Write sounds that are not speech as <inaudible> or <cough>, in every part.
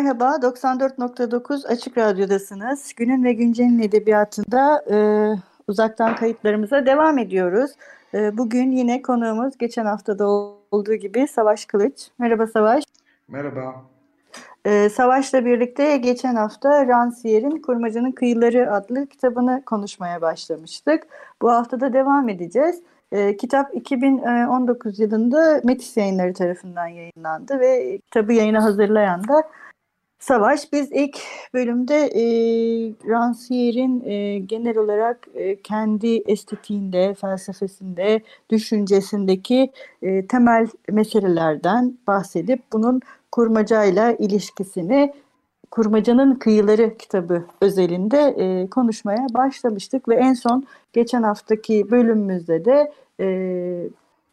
Merhaba, 94.9 Açık Radyo'dasınız. Günün ve Güncel'in edebiyatında e, uzaktan kayıtlarımıza devam ediyoruz. E, bugün yine konuğumuz geçen haftada olduğu gibi Savaş Kılıç. Merhaba Savaş. Merhaba. E, Savaş'la birlikte geçen hafta Rancière'in Kurmaca'nın Kıyıları adlı kitabını konuşmaya başlamıştık. Bu hafta da devam edeceğiz. E, kitap 2019 yılında Metis yayınları tarafından yayınlandı ve kitabı yayına hazırlayan da Savaş. Biz ilk bölümde e, Rancière'in e, genel olarak e, kendi estetiğinde, felsefesinde, düşüncesindeki e, temel meselelerden bahsedip bunun kurmacayla ilişkisini Kurmacanın Kıyıları kitabı özelinde e, konuşmaya başlamıştık ve en son geçen haftaki bölümümüzde de e,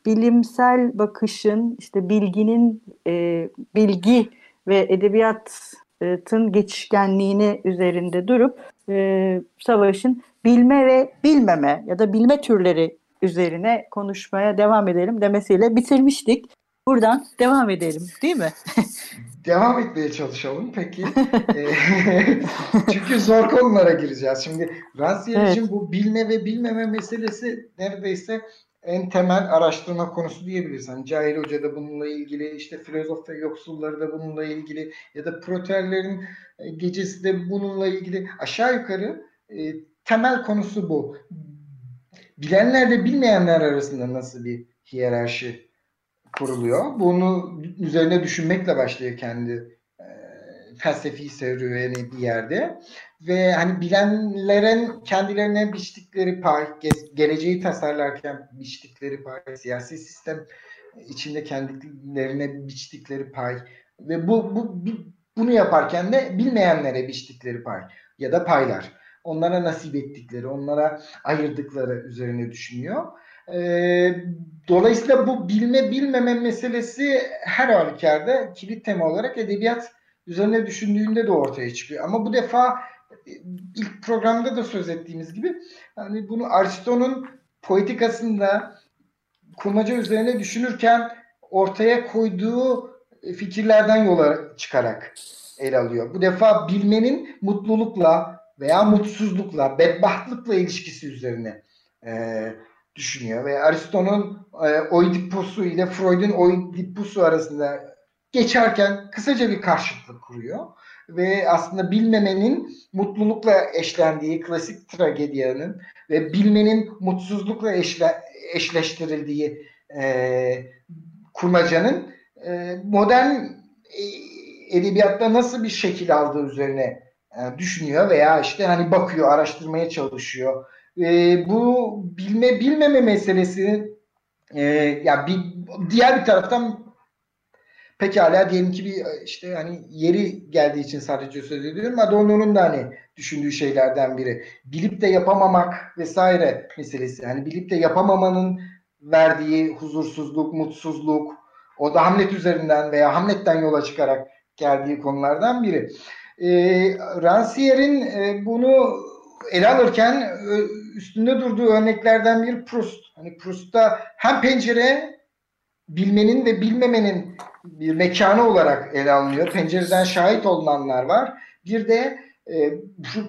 bilimsel bakışın, işte bilginin, e, bilgi ve edebiyatın geçişkenliğini üzerinde durup e, savaşın bilme ve bilmeme ya da bilme türleri üzerine konuşmaya devam edelim demesiyle bitirmiştik. Buradan devam edelim değil mi? <laughs> devam etmeye çalışalım peki. <laughs> Çünkü zor konulara gireceğiz. Şimdi Rancière evet. bu bilme ve bilmeme meselesi neredeyse en temel araştırma konusu diyebiliriz. Hani Cahil Hoca da bununla ilgili, işte filozof ve yoksulları da bununla ilgili ya da proterlerin gecesi de bununla ilgili aşağı yukarı e, temel konusu bu. Bilenlerle bilmeyenler arasında nasıl bir hiyerarşi kuruluyor? Bunu üzerine düşünmekle başlıyor kendi e, felsefi serüveni bir yerde. Ve hani bilenlerin kendilerine biçtikleri pay, geleceği tasarlarken biçtikleri pay, siyasi sistem içinde kendilerine biçtikleri pay ve bu, bu bunu yaparken de bilmeyenlere biçtikleri pay ya da paylar. Onlara nasip ettikleri, onlara ayırdıkları üzerine düşünüyor. Ee, dolayısıyla bu bilme bilmeme meselesi her halükarda kilit tema olarak edebiyat üzerine düşündüğünde de ortaya çıkıyor. Ama bu defa ilk programda da söz ettiğimiz gibi hani bunu Aristo'nun poetikasında kurmaca üzerine düşünürken ortaya koyduğu fikirlerden yola çıkarak ele alıyor. Bu defa bilmenin mutlulukla veya mutsuzlukla, bedbahtlıkla ilişkisi üzerine e, düşünüyor. Ve Aristo'nun e, Oidipus'u ile Freud'un Oidipus'u arasında geçerken kısaca bir karşıtlık kuruyor. Ve aslında bilmemenin mutlulukla eşlendiği klasik tragedyanın ve bilmenin mutsuzlukla eşle, eşleştirildiği e, kurmacanın e, modern e, edebiyatta nasıl bir şekil aldığı üzerine e, düşünüyor veya işte hani bakıyor, araştırmaya çalışıyor. E, bu bilme bilmeme meselesi e, ya bir diğer bir taraftan pekala diyelim ki bir işte hani yeri geldiği için sadece söz ediyorum. Adorno'nun da hani düşündüğü şeylerden biri. Bilip de yapamamak vesaire meselesi. Hani bilip de yapamamanın verdiği huzursuzluk, mutsuzluk o da Hamlet üzerinden veya Hamlet'ten yola çıkarak geldiği konulardan biri. E, Rancière'in e, bunu ele alırken e, üstünde durduğu örneklerden bir Proust. Hani Proust'ta hem pencere bilmenin ve bilmemenin bir mekanı olarak ele alınıyor. Pencereden şahit olunanlar var. Bir de e,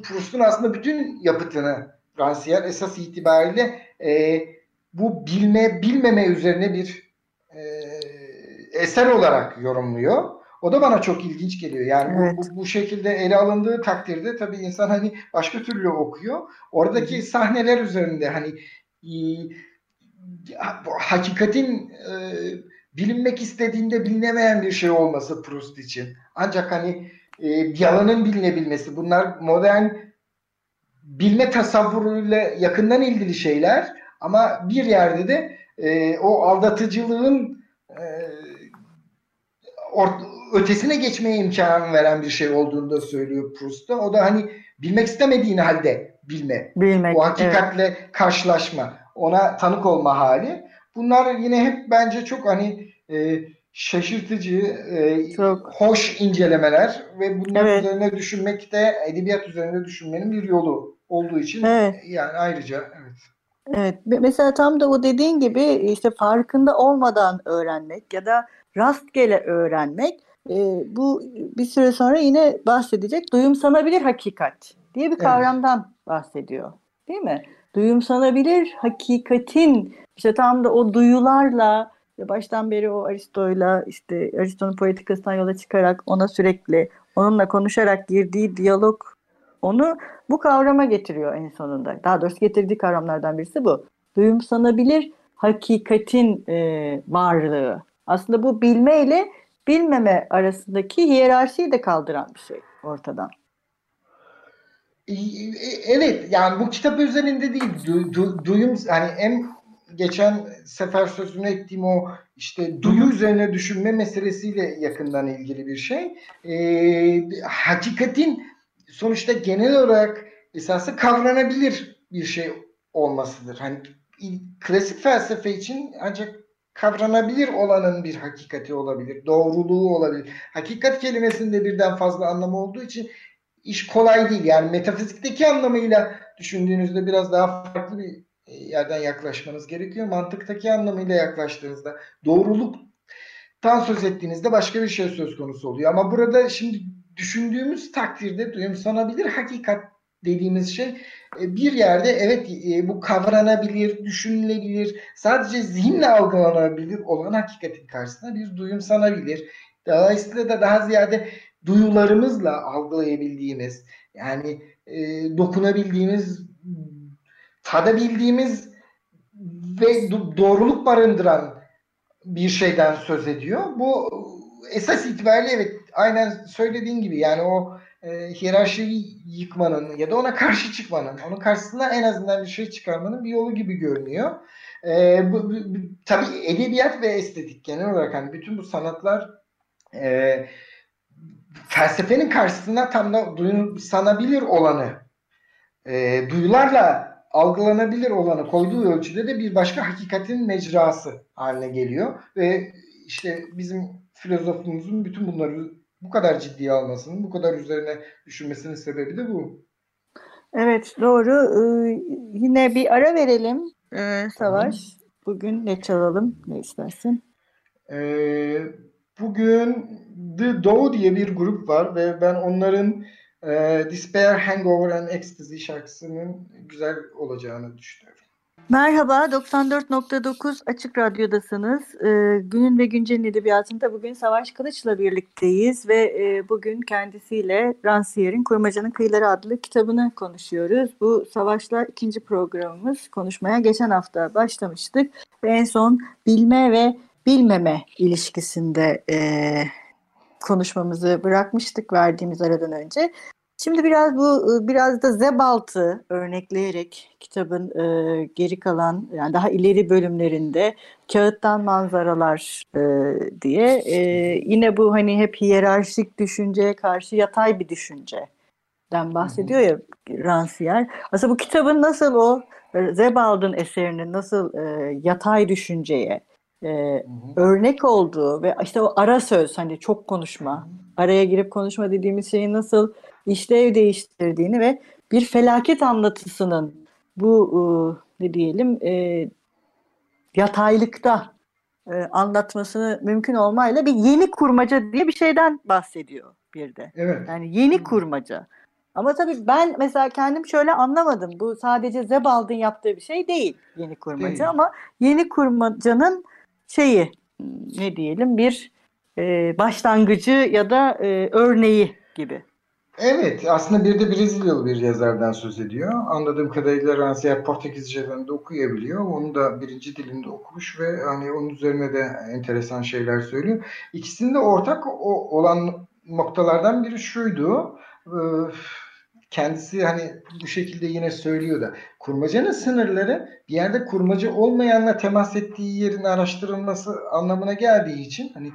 Proust'un aslında bütün yapıtını Rancière esas itibariyle e, bu bilme bilmeme üzerine bir e, eser olarak yorumluyor. O da bana çok ilginç geliyor. Yani evet. bu, bu, şekilde ele alındığı takdirde tabii insan hani başka türlü okuyor. Oradaki Hı. sahneler üzerinde hani e, hakikatin e, bilinmek istediğinde bilinemeyen bir şey olması Proust için. Ancak hani e, yalanın bilinebilmesi bunlar modern bilme tasavvuruyla yakından ilgili şeyler ama bir yerde de e, o aldatıcılığın e, or, ötesine geçmeye imkan veren bir şey olduğunu da söylüyor Proust'ta. O da hani bilmek istemediğin halde bilme. Bilmek. O hakikatle evet. karşılaşma. Ona tanık olma hali. Bunlar yine hep bence çok hani e, şaşırtıcı, e, çok. hoş incelemeler ve bunlar evet. üzerine düşünmek de edebiyat üzerinde düşünmenin bir yolu olduğu için evet. yani ayrıca evet. Evet. Mesela tam da o dediğin gibi işte farkında olmadan öğrenmek ya da rastgele öğrenmek e, bu bir süre sonra yine bahsedecek duyumsanabilir hakikat diye bir kavramdan evet. bahsediyor. Değil mi? Duyumsanabilir hakikatin işte tam da o duyularla baştan beri o Aristo'yla işte Aristo'nun poetikasından yola çıkarak ona sürekli onunla konuşarak girdiği diyalog onu bu kavrama getiriyor en sonunda. Daha doğrusu getirdiği kavramlardan birisi bu. Duyumsanabilir hakikatin e, varlığı. Aslında bu bilme ile bilmeme arasındaki hiyerarşiyi de kaldıran bir şey ortadan. Evet yani bu kitap üzerinde değil du, du, duyum yani en geçen sefer sözünü ettiğim o işte duyu üzerine düşünme meselesiyle yakından ilgili bir şey. E, hakikatin sonuçta genel olarak esası kavranabilir bir şey olmasıdır. Hani klasik felsefe için ancak kavranabilir olanın bir hakikati olabilir, doğruluğu olabilir. Hakikat kelimesinde birden fazla anlamı olduğu için iş kolay değil. Yani metafizikteki anlamıyla düşündüğünüzde biraz daha farklı bir e, yerden yaklaşmanız gerekiyor. Mantıktaki anlamıyla yaklaştığınızda doğruluktan söz ettiğinizde başka bir şey söz konusu oluyor. Ama burada şimdi düşündüğümüz takdirde duyumsanabilir hakikat dediğimiz şey e, bir yerde evet e, bu kavranabilir, düşünülebilir, sadece zihinle algılanabilir olan hakikatin karşısında bir duyumsanabilir. Dolayısıyla da daha ziyade duyularımızla algılayabildiğimiz, yani e, dokunabildiğimiz, tadabildiğimiz ve doğruluk barındıran bir şeyden söz ediyor. Bu esas itibariyle evet aynen söylediğin gibi yani o e, hiyerarşiyi yıkmanın ya da ona karşı çıkmanın, onun karşısına en azından bir şey çıkarmanın bir yolu gibi görünüyor. E, bu, bu, tabii edebiyat ve estetik genel olarak hani bütün bu sanatlar e, felsefenin karşısında tam da sanabilir olanı, e, duyularla algılanabilir olanı koyduğu ölçüde de bir başka hakikatin mecrası haline geliyor ve işte bizim filozofumuzun bütün bunları bu kadar ciddiye almasının, bu kadar üzerine düşünmesinin sebebi de bu. Evet doğru. Ee, yine bir ara verelim ee, Savaş. Tamam. Bugün ne çalalım? Ne istersin? Ee, bugün The Dow diye bir grup var ve ben onların e, Despair, Hangover and Ecstasy şarkısının güzel olacağını düşünüyorum. Merhaba, 94.9 Açık Radyo'dasınız. Ee, günün ve güncelin edebiyatında bugün Savaş Kılıç'la birlikteyiz ve e, bugün kendisiyle Rancière'in Kurmacanın Kıyıları adlı kitabını konuşuyoruz. Bu Savaş'la ikinci programımız. Konuşmaya geçen hafta başlamıştık ve en son bilme ve bilmeme ilişkisinde e, konuşmamızı bırakmıştık verdiğimiz aradan önce. Şimdi biraz bu biraz da Zebalt'ı örnekleyerek kitabın e, geri kalan yani daha ileri bölümlerinde kağıttan manzaralar e, diye e, yine bu hani hep hiyerarşik düşünceye karşı yatay bir düşünceden bahsediyor ya Rancière. Aslında bu kitabın nasıl o Zebald'ın eserinin nasıl e, yatay düşünceye e, örnek olduğu ve işte o ara söz hani çok konuşma, araya girip konuşma dediğimiz şeyin nasıl işlev değiştirdiğini ve bir felaket anlatısının bu e, ne diyelim e, yataylıkta e, anlatmasını mümkün olmayla bir yeni kurmaca diye bir şeyden bahsediyor bir de. Evet. Yani yeni kurmaca. Ama tabii ben mesela kendim şöyle anlamadım. Bu sadece Zebald'ın yaptığı bir şey değil yeni kurmaca değil. ama yeni kurmacanın şeyi ne diyelim bir e, başlangıcı ya da e, örneği gibi. Evet, aslında bir de Brezilyalı bir yazardan söz ediyor. Anladığım kadarıyla Rancière Portekizceden de okuyabiliyor. Onu da birinci dilinde okumuş ve hani onun üzerine de enteresan şeyler söylüyor. İkisinde ortak olan noktalardan biri şuydu. Kendisi hani bu şekilde yine söylüyor da kurmacanın sınırları bir yerde kurmaca olmayanla temas ettiği yerin araştırılması anlamına geldiği için hani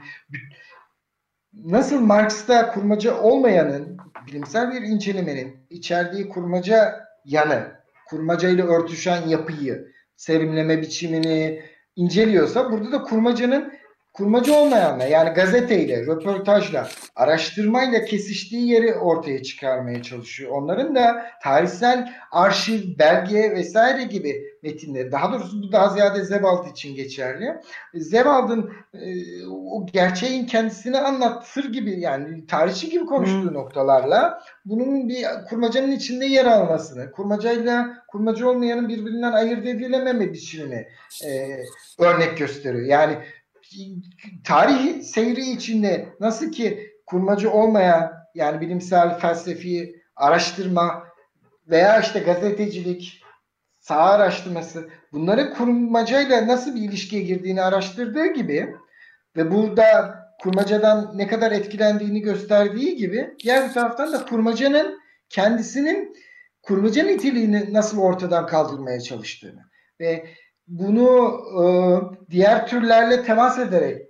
nasıl Marx'ta kurmaca olmayanın bilimsel bir incelemenin içerdiği kurmaca yanı, kurmaca ile örtüşen yapıyı, serimleme biçimini inceliyorsa burada da kurmacanın kurmacı olmayanla yani gazeteyle, röportajla, araştırmayla kesiştiği yeri ortaya çıkarmaya çalışıyor. Onların da tarihsel arşiv, belge vesaire gibi metinleri, daha doğrusu bu daha ziyade Zebald için geçerli. Zebald'ın e, o gerçeğin kendisini anlatır gibi yani tarihçi gibi konuştuğu hmm. noktalarla bunun bir kurmacanın içinde yer almasını, kurmacayla kurmacı olmayanın birbirinden ayırt edilememe biçimini e, örnek gösteriyor. Yani tarih seyri içinde nasıl ki kurmacı olmayan yani bilimsel felsefi araştırma veya işte gazetecilik, sağ araştırması bunları kurmacayla nasıl bir ilişkiye girdiğini araştırdığı gibi ve burada kurmacadan ne kadar etkilendiğini gösterdiği gibi diğer bir taraftan da kurmacanın kendisinin kurmaca niteliğini nasıl ortadan kaldırmaya çalıştığını ve bunu e, diğer türlerle temas ederek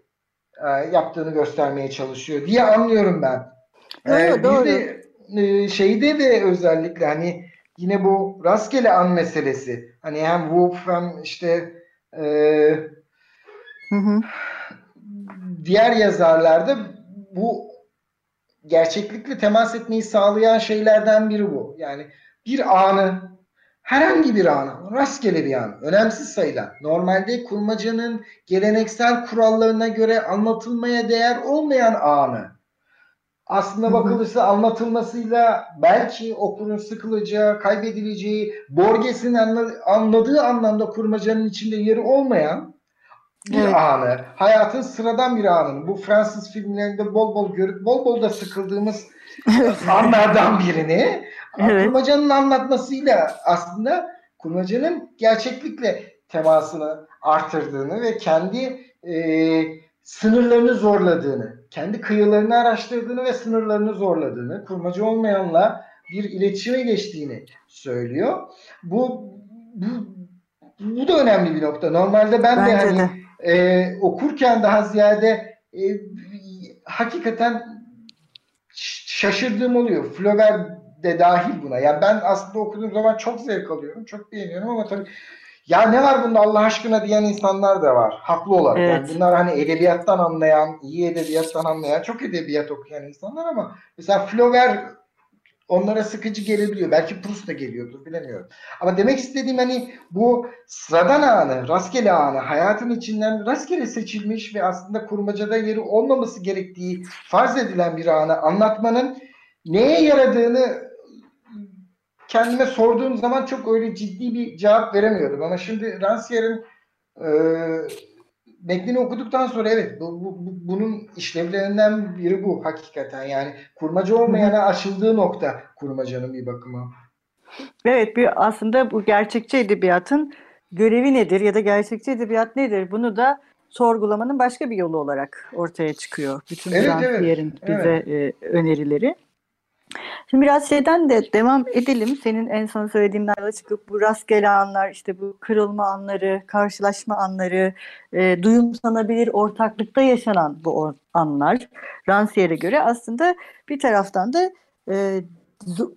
e, yaptığını göstermeye çalışıyor diye anlıyorum ben. Doğru, ee, doğru. Bir de e, şeyde de özellikle hani yine bu rastgele an meselesi. Hani hem Wolf hem işte e, hı hı. diğer yazarlarda bu gerçeklikle temas etmeyi sağlayan şeylerden biri bu. Yani bir anı herhangi bir anı, rastgele bir an, önemsiz sayılan, normalde kurmacanın geleneksel kurallarına göre anlatılmaya değer olmayan anı aslında bakılırsa anlatılmasıyla belki okurun sıkılacağı, kaybedileceği, Borges'in anladığı anlamda kurmacanın içinde yeri olmayan bir evet. anı. Hayatın sıradan bir anını. Bu Fransız filmlerinde bol bol görüp bol bol da sıkıldığımız anlardan birini Evet. Kurmacanın anlatmasıyla aslında kurmacanın gerçeklikle temasını artırdığını ve kendi e, sınırlarını zorladığını, kendi kıyılarını araştırdığını ve sınırlarını zorladığını, kurmacı olmayanla bir iletişime geçtiğini söylüyor. Bu bu, bu da önemli bir nokta. Normalde ben Bence de hani de. E, okurken daha ziyade e, hakikaten şaşırdığım oluyor. Flaubert de dahil buna. Yani ben aslında okuduğum zaman çok zevk alıyorum, çok beğeniyorum ama tabii ya ne var bunda Allah aşkına diyen insanlar da var. Haklı olarak. Evet. Yani bunlar hani edebiyattan anlayan, iyi edebiyattan anlayan, çok edebiyat okuyan insanlar ama mesela Flaubert onlara sıkıcı gelebiliyor. Belki Proust da geliyordur bilemiyorum. Ama demek istediğim hani bu sıradan anı, rastgele anı, hayatın içinden rastgele seçilmiş ve aslında kurmacada yeri olmaması gerektiği farz edilen bir anı anlatmanın neye yaradığını kendime sorduğum zaman çok öyle ciddi bir cevap veremiyordum. Ama şimdi Rancière'in e, metnini okuduktan sonra evet bu, bu, bunun işlevlerinden biri bu hakikaten. Yani kurmaca olmayana açıldığı nokta kurmacanın bir bakıma. Evet bir aslında bu gerçekçi edebiyatın görevi nedir ya da gerçekçi edebiyat nedir? Bunu da sorgulamanın başka bir yolu olarak ortaya çıkıyor. Bütün evet, evet, bize evet. E, önerileri. Şimdi biraz şeyden de devam edelim. Senin en son söylediğinden yola çıkıp bu rastgele anlar, işte bu kırılma anları, karşılaşma anları, e, duyumsanabilir ortaklıkta yaşanan bu anlar Rancière'e göre aslında bir taraftan da e,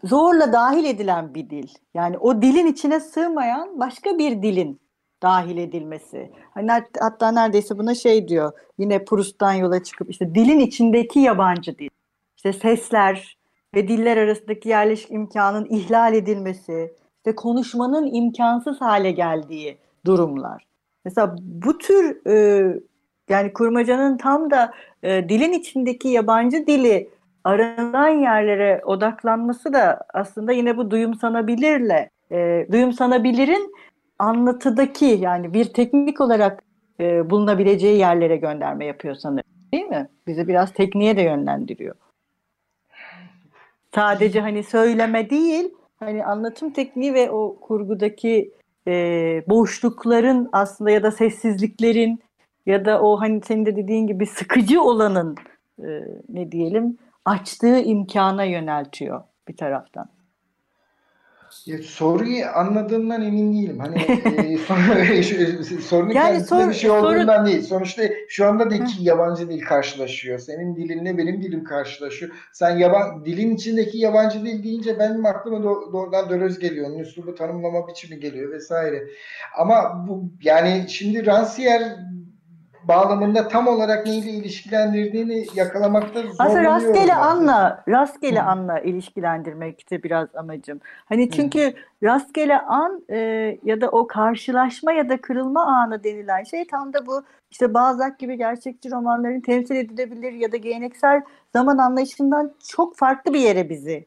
zorla dahil edilen bir dil. Yani o dilin içine sığmayan başka bir dilin dahil edilmesi. Hani hatta neredeyse buna şey diyor. Yine Proust'tan yola çıkıp işte dilin içindeki yabancı dil. İşte sesler, ve diller arasındaki yerleşik imkanın ihlal edilmesi, işte konuşmanın imkansız hale geldiği durumlar. Mesela bu tür e, yani kurmacanın tam da e, dilin içindeki yabancı dili aranan yerlere odaklanması da aslında yine bu duyumsanabilirle, e, duyumsanabilirin anlatıdaki yani bir teknik olarak e, bulunabileceği yerlere gönderme yapıyor sanırım. Değil mi? Bizi biraz tekniğe de yönlendiriyor. Sadece hani söyleme değil, hani anlatım tekniği ve o kurgudaki e, boşlukların aslında ya da sessizliklerin ya da o hani senin de dediğin gibi sıkıcı olanın e, ne diyelim açtığı imkana yöneltiyor bir taraftan. Ya, soruyu anladığımdan emin değilim. Hani e, <laughs> sorunun yani kendisinde sor, bir şey olduğundan soru... değil. Sonuçta şu anda da iki yabancı dil karşılaşıyor. Senin dilinle benim dilim karşılaşıyor. Sen yaban dilin içindeki yabancı dil deyince benim aklıma do, doğrudan Dölöz geliyor. Onun üslubu tanımlama biçimi geliyor vesaire. Ama bu yani şimdi Rancière bağlamında tam olarak neyle ilişkilendirdiğini yakalamakta zorlanıyorum. Aslında rastgele anla, rastgele Hı. anla ilişkilendirmekti biraz amacım. Hani çünkü Hı. rastgele an e, ya da o karşılaşma ya da kırılma anı denilen şey tam da bu işte Balzac gibi gerçekçi romanların temsil edilebilir ya da geleneksel zaman anlayışından çok farklı bir yere bizi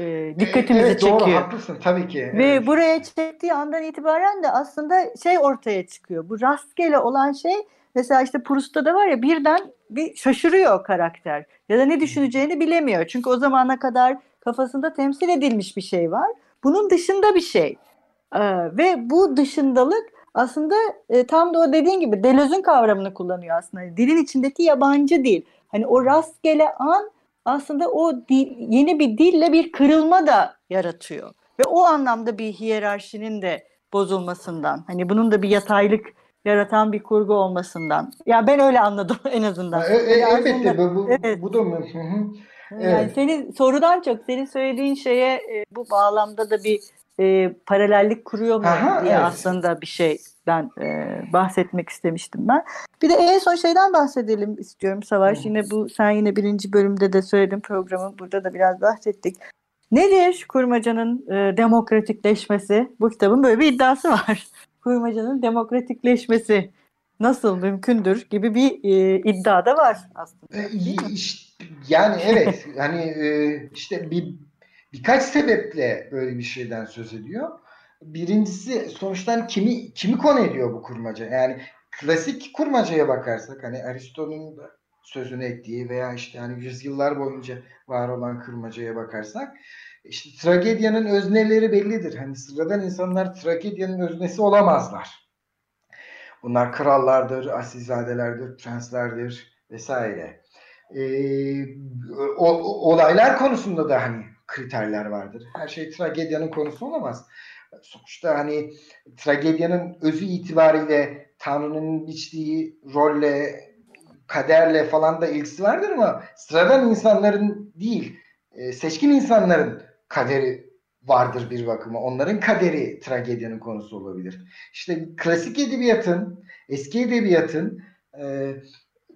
e, dikkatimizi evet, çekiyor. Doğru haklısın tabii ki. Ve evet. buraya çektiği andan itibaren de aslında şey ortaya çıkıyor. Bu rastgele olan şey Mesela işte Proust'ta da var ya birden bir şaşırıyor karakter. Ya da ne düşüneceğini bilemiyor. Çünkü o zamana kadar kafasında temsil edilmiş bir şey var. Bunun dışında bir şey. Ee, ve bu dışındalık aslında e, tam da o dediğin gibi Deleuze'ün kavramını kullanıyor aslında. Yani dilin içindeki yabancı dil. Hani o rastgele an aslında o dil, yeni bir dille bir kırılma da yaratıyor. Ve o anlamda bir hiyerarşinin de bozulmasından. Hani bunun da bir yataylık yaratan bir kurgu olmasından. Ya ben öyle anladım <laughs> en azından. E, e, elbette bu, bu, evet. bu da mı? Evet. Yani senin sorudan çok senin söylediğin şeye e, bu bağlamda da bir e, paralellik kuruyor mu Aha, diye evet. aslında bir şey ben e, bahsetmek istemiştim ben. Bir de en son şeyden bahsedelim istiyorum Savaş. Hı. Yine bu sen yine birinci bölümde de söyledin programı. Burada da biraz bahsettik. Nedir kurmacanın e, demokratikleşmesi? Bu kitabın böyle bir iddiası var kurmacanın demokratikleşmesi nasıl mümkündür gibi bir e, iddia da var aslında. E, yani evet hani e, işte bir birkaç sebeple böyle bir şeyden söz ediyor. Birincisi sonuçtan kimi kimi konu ediyor bu kurmaca? Yani klasik kurmacaya bakarsak hani Aristo'nun da sözünü ettiği veya işte hani yüzyıllar boyunca var olan kurmacaya bakarsak işte tragedyanın özneleri bellidir. Hani sıradan insanlar tragedyanın öznesi olamazlar. Bunlar krallardır, asilzadelerdir, prenslerdir vesaire. Ee, o, olaylar konusunda da hani kriterler vardır. Her şey tragedyanın konusu olamaz. Sonuçta hani tragedyanın özü itibariyle Tanrı'nın biçtiği rolle, kaderle falan da ilgisi vardır ama sıradan insanların değil, e, seçkin insanların kaderi vardır bir bakıma. Onların kaderi tragedyanın konusu olabilir. İşte klasik edebiyatın, eski edebiyatın e,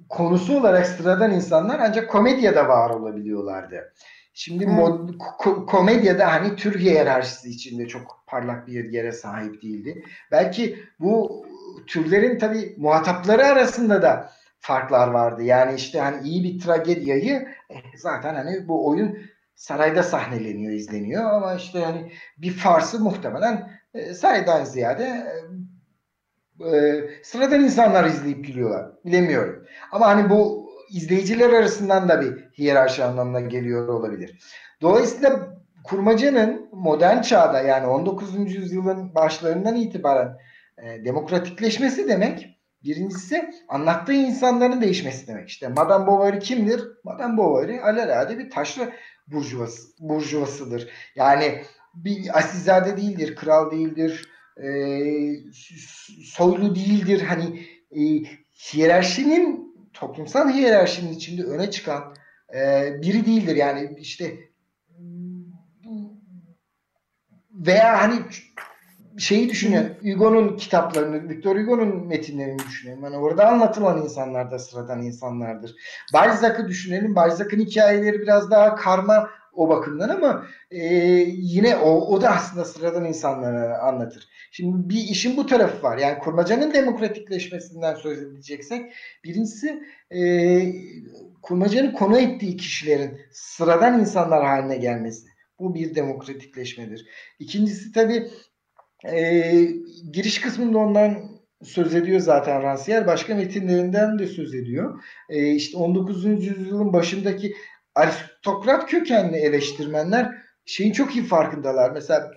konusu olarak sıradan insanlar ancak komedyada var olabiliyorlardı. Şimdi hmm. mod, ko- komedyada hani tür hiyerarşisi içinde çok parlak bir yere sahip değildi. Belki bu türlerin tabi muhatapları arasında da farklar vardı. Yani işte hani iyi bir tragediyayı eh, zaten hani bu oyun sarayda sahneleniyor, izleniyor ama işte yani bir farsı muhtemelen e, saraydan ziyade e, e, sıradan insanlar izleyip gülüyorlar. Bilemiyorum. Ama hani bu izleyiciler arasından da bir hiyerarşi anlamına geliyor olabilir. Dolayısıyla kurmacanın modern çağda yani 19. yüzyılın başlarından itibaren e, demokratikleşmesi demek Birincisi anlattığı insanların değişmesi demek. İşte Madame Bovary kimdir? Madame Bovary alelade bir taşlı burjuvası, burjuvasıdır. Yani bir asilzade değildir, kral değildir, e, soylu değildir. Hani e, hiyerarşinin, toplumsal hiyerarşinin içinde öne çıkan e, biri değildir. Yani işte veya hani şeyi düşünün. Hugo'nun kitaplarını, Victor Hugo'nun metinlerini düşünelim. Yani orada anlatılan insanlar da sıradan insanlardır. Balzac'ı düşünelim. Balzac'ın hikayeleri biraz daha karma o bakımdan ama e, yine o, o da aslında sıradan insanları anlatır. Şimdi bir işin bu tarafı var. Yani kurmacanın demokratikleşmesinden söz edeceksek birincisi e, kurmacanın konu ettiği kişilerin sıradan insanlar haline gelmesi. Bu bir demokratikleşmedir. İkincisi tabii e, giriş kısmında ondan söz ediyor zaten Rancière. Başka metinlerinden de söz ediyor. E, işte 19. yüzyılın başındaki aristokrat kökenli eleştirmenler şeyin çok iyi farkındalar. Mesela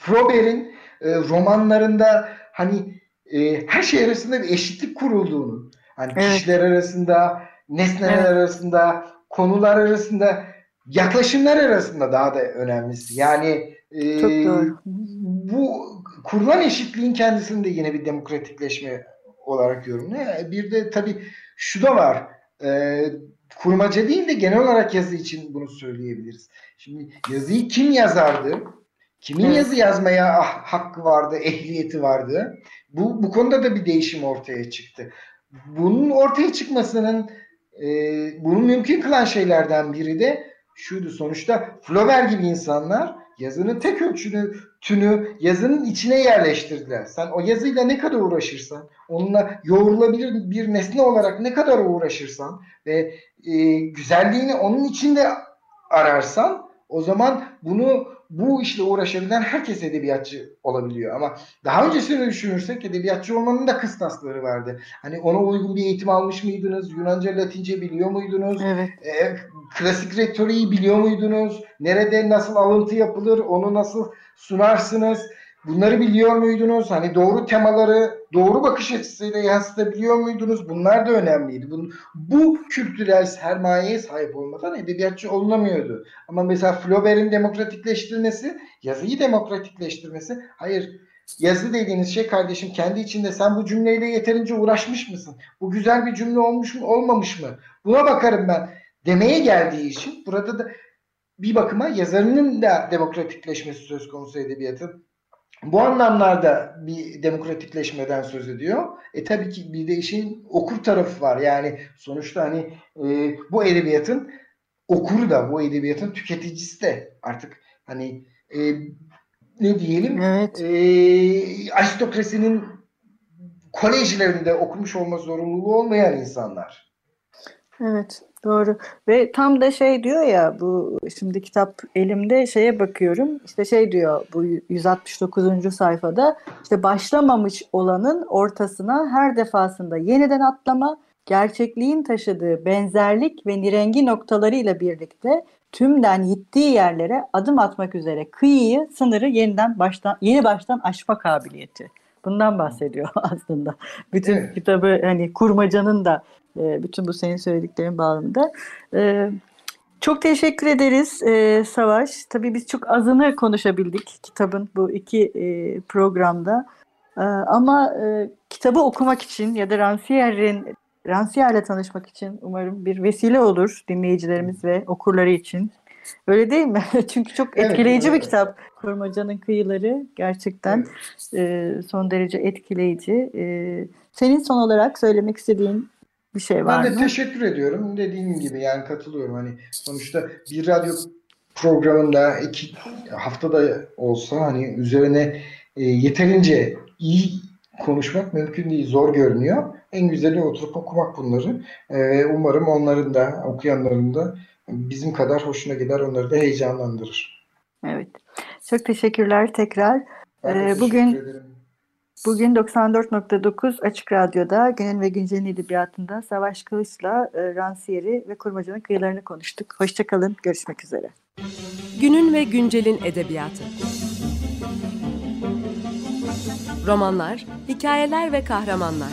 Flaubert'in e, romanlarında hani e, her şey arasında bir eşitlik kurulduğunu, hani evet. kişiler arasında, nesneler evet. arasında, konular arasında, yaklaşımlar arasında daha da önemlisi. Yani Ee, Çok doğru. Bu kurulan eşitliğin kendisinde yine bir demokratikleşme olarak yorumluyor. Bir de tabii şu da var. E, kurmaca değil de genel olarak yazı için bunu söyleyebiliriz. Şimdi yazıyı kim yazardı? Kimin evet. yazı yazmaya ah, hakkı vardı, ehliyeti vardı? Bu, bu konuda da bir değişim ortaya çıktı. Bunun ortaya çıkmasının e, bunu mümkün kılan şeylerden biri de şuydu sonuçta Flaubert gibi insanlar yazının tek ölçünü tünü yazının içine yerleştirdiler. Sen o yazıyla ne kadar uğraşırsan, onunla yoğrulabilir bir nesne olarak ne kadar uğraşırsan ve e, güzelliğini onun içinde ararsan o zaman bunu bu işle uğraşabilen herkes edebiyatçı olabiliyor. Ama daha öncesini düşünürsek edebiyatçı olmanın da kıstasları vardı. Hani ona uygun bir eğitim almış mıydınız? Yunanca, Latince biliyor muydunuz? Evet. Ee, klasik retoriği biliyor muydunuz? Nerede nasıl alıntı yapılır? Onu nasıl sunarsınız? Bunları biliyor muydunuz? Hani doğru temaları doğru bakış açısıyla yansıtabiliyor muydunuz? Bunlar da önemliydi. Bu, bu kültürel sermayeye sahip olmadan edebiyatçı olunamıyordu. Ama mesela Flaubert'in demokratikleştirmesi, yazıyı demokratikleştirmesi, hayır yazı dediğiniz şey kardeşim kendi içinde sen bu cümleyle yeterince uğraşmış mısın? Bu güzel bir cümle olmuş mu, olmamış mı? Buna bakarım ben. Demeye geldiği için burada da bir bakıma yazarının da demokratikleşmesi söz konusu edebiyatın. Bu anlamlarda bir demokratikleşmeden söz ediyor. E tabii ki bir de işin okur tarafı var. Yani sonuçta hani e, bu edebiyatın okuru da bu edebiyatın tüketicisi de artık hani e, ne diyelim evet. e, aristokrasinin kolejlerinde okumuş olma zorunluluğu olmayan insanlar. Evet. Doğru ve tam da şey diyor ya bu şimdi kitap elimde şeye bakıyorum işte şey diyor bu 169. sayfada işte başlamamış olanın ortasına her defasında yeniden atlama gerçekliğin taşıdığı benzerlik ve nirengi noktalarıyla birlikte tümden gittiği yerlere adım atmak üzere kıyıyı sınırı yeniden baştan yeni baştan aşma kabiliyeti. Bundan bahsediyor <laughs> aslında. Bütün evet. kitabı hani kurmacanın da e, bütün bu senin söylediklerin bağlamında. E, çok teşekkür ederiz e, Savaş. Tabii biz çok azını konuşabildik kitabın bu iki e, programda. E, ama e, kitabı okumak için ya da Rancière'in Rancière tanışmak için umarım bir vesile olur dinleyicilerimiz ve okurları için. Öyle değil mi? <laughs> Çünkü çok etkileyici evet, bir kitap. Kurmaca'nın kıyıları gerçekten evet. e, son derece etkileyici. E, senin son olarak söylemek istediğin bir şey var Ben de mı? teşekkür ediyorum. Dediğim gibi yani katılıyorum. Hani sonuçta bir radyo programında iki haftada olsa hani üzerine e, yeterince iyi konuşmak mümkün değil. Zor görünüyor. En güzeli oturup okumak bunları. E, umarım onların da okuyanların da bizim kadar hoşuna gider. Onları da heyecanlandırır. Evet. Çok teşekkürler tekrar. Ee, bugün ederim. Bugün 94.9 Açık Radyo'da Günün ve Güncel'in edebiyatında Savaş Kılıç'la e, Ransiyeri ve Kurmaca'nın kıyılarını konuştuk. Hoşçakalın, görüşmek üzere. Günün ve Güncel'in edebiyatı. Romanlar, hikayeler ve kahramanlar.